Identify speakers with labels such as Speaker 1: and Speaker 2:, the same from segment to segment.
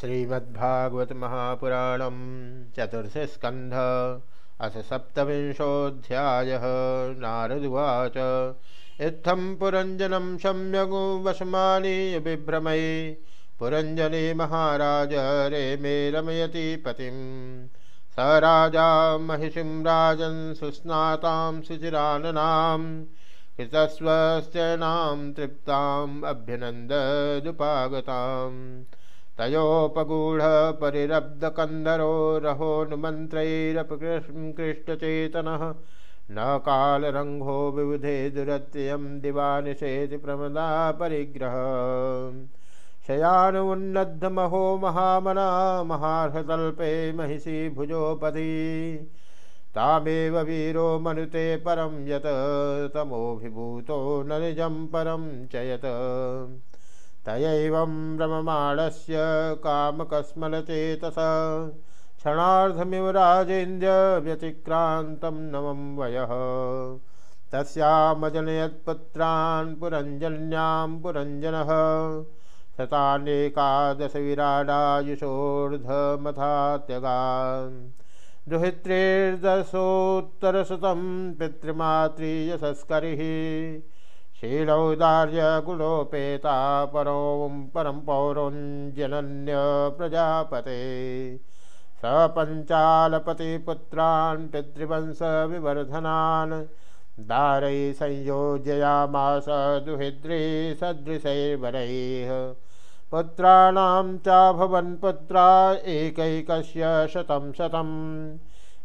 Speaker 1: श्रीमद्भागवत महापुराणम चतुर्थ स्कंध अथ सप्तविंशोऽध्याय। नारदुवाच इत्थं पुरञ्जनं सम्यगु वशमानीय बिभ्रमये पुरञ्जने महाराज रेमे रमयति पतिं स राजा महिषिं राजन् सुस्नातां सुचिराननां। कृतस्वस्यनां तृप्ताम् अभ्यनन्ददुपागताम् तयोपगूढ़ परिरब्धकन्धरो रहोन्मन्त्रैरपकृष्टचेतनः न कालरङ्घो विबुधे दुरत्ययं दिवानिषेति प्रमदा परिग्रह शयानुन्नद्धमहो महामना महार्हतल्पे महिषी भुजोपधी तामेव वीरो मनुते परं यत् तमोभिभूतो न निजं परं च तयैवं रममाणस्य कामकस्मलचेतस। क्षणार्धमिव राजेन्द्र व्यतिक्रान्तं नवं वयः। तस्यामजनयत्पुत्रान् पुरञ्जन्यां पुरञ्जनः। शतानेकादशविराडायुषोर्धमथात्यगान्। दुहित्रेर्दशोत्तरशतं पितृमातृयशस्करिः। शीलौदार्यकुलोपेता परो परं पौरोञ्जनन्य प्रजापते। स पञ्चालपतिपुत्रान् पितृवंशविवर्धनान् दारैः संयोजयामास दुहिद्री पुत्राणां चाभवन् पुत्रा एकैकस्य शतं शतम्।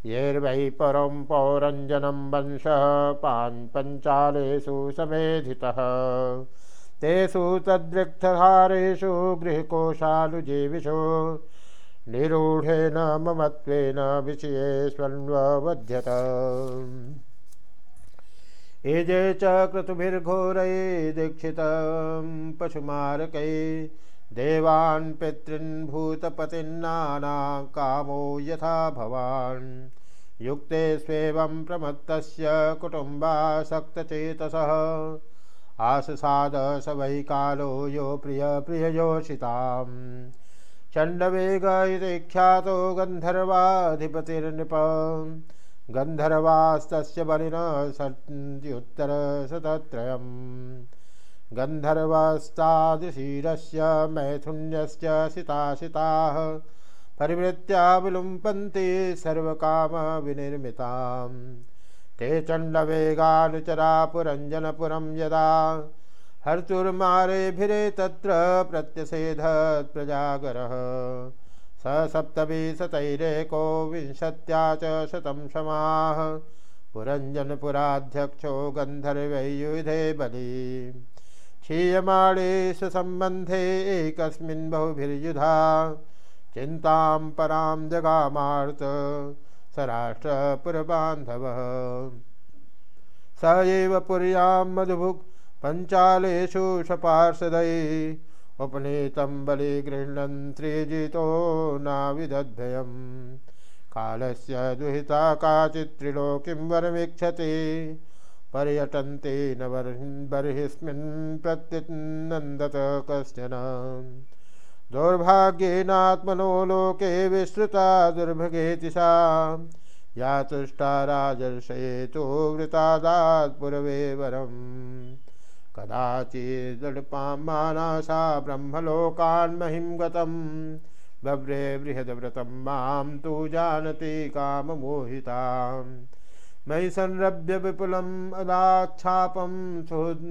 Speaker 1: येर्वै परं पौरञ्जनं वंशः पान् पञ्चालेषु समेधितः। तेषु तद्रिक्तहारेषु गृहकोशालुजीविषु निरूढेन ममत्वेन विषयेष्वन्वध्यत एजे च क्रतुभिर्घोरै दीक्षितं पशुमारकै देवान् पितॄन् कामो यथा भवान्। युक्ते स्वेवं प्रमत्तस्य कुटुम्बासक्तचेतसः। आससाद स वै कालो यो प्रियप्रिययोषितां चण्डवेग इति ख्यातो गन्धर्वाधिपतिर्नृप। गन्धर्वास्तस्य बलिनः सत्युत्तरशतत्रयम् गन्धर्वस्तादिशीरस्य मैथुन्यश्च सितासिताः परिवृत्या विलुम्पन्ति सर्वकामविनिर्मिताम्। ते चण्डवेगानुचरा पुरञ्जनपुरं यदा हर्तुर्मारेभिरे तत्र प्रत्यसेधत्प्रजागरः स सप्तविशतैरेको विंशत्या च शतं क्षमाः पुरञ्जनपुराध्यक्षो गन्धर्वैयुधे बली। क्षीयमाणे सम्बन्धे एकस्मिन् बहुभिर्युधा। चिन्तां परां जगामार्त स राष्ट्रपुरबान्धवः। स एव पुर्यां मधुभुक् पञ्चालेषु सपार्षदै उपनीतं बलि गृह्णन् त्रिजितो नाविदद्भयम् कालस्य दुहिता काचित् त्रिलोकीं वरमीक्षति। पर्यटन्ते न बर्हिस्मिन् प्रत्युनन्दत कश्चन। दौर्भाग्येनात्मनो लोके विश्रुता दुर्भगेति सा। या तुष्टा राजर्षयेतो वृतादात् पूर्वे वरम्। कदाचिदृपामाना सा ब्रह्मलोकान्महिं गतं बभ्रे बृहद्व्रतं माँ तु जानति काममोहिताम्। मयि संरभ्य विपुलम् अदाच्छापं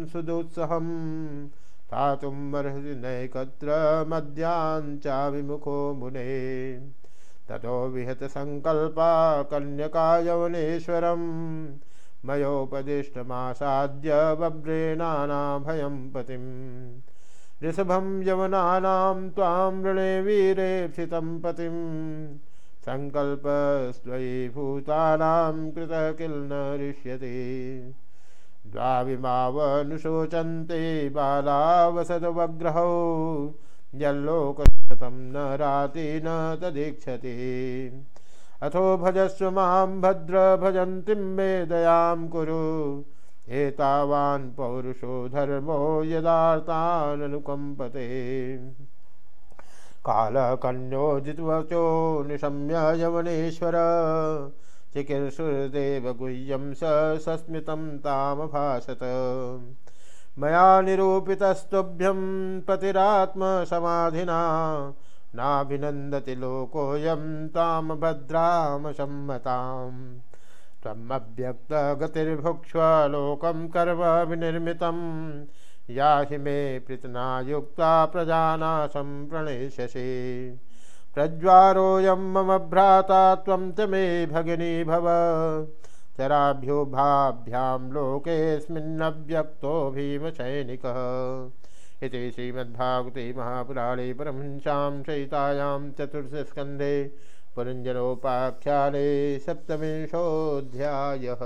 Speaker 1: सुदुत्सहं स्थातुम् अर्हति नैकत्र मद्याञ्चाभिमुखो मुने। ततो विहतसङ्कल्पा कन्यकायवनेश्वरं मयोपदिष्टमासाद्य बभ्रेणानाभयं पतिम् ऋषभं यवनानां त्वां वीरे स्थितं पतिम् सङ्कल्पस्त्वयीभूतानां कृतः किल न ऋष्यते द्वाविमावनुशोचन्ते बालावसदवग्रहौ यल्लोकशतं न राति न तदीक्षति। अथो भजस्व माँ भद्र भजन्तीं मे दयां कुरु। एतावान् पौरुषो धर्मो यदार्ताननुकम्पते। कालकन्योजितवचो निशम्य यवनेश्वर चिकीर्षुर्देवगुह्यं स सस्मितं तामभाषत मया निरूपितस्तुभ्यं पतिरात्मसमाधिना। नाभिनन्दति लोकोऽयं तां भद्रां सम्मताम् त्वमव्यक्तगतिर्भुक्ष्व लोकं कर्म विनिर्मितं या हि मे पृतना युक्ता प्रजानाशं प्रणेष्यसि प्रज्वारोऽयं मम भ्राता मे भगिनी भव। चराभ्यो भाभ्यां लोकेऽस्मिन्नव्यक्तो भीमसैनिकः इति श्रीमद्भागवते महापुराणे परमहंसां सहितायां चतुर्थस्कन्धे पुरञ्जनोपाख्याने सप्तविंशोऽध्यायः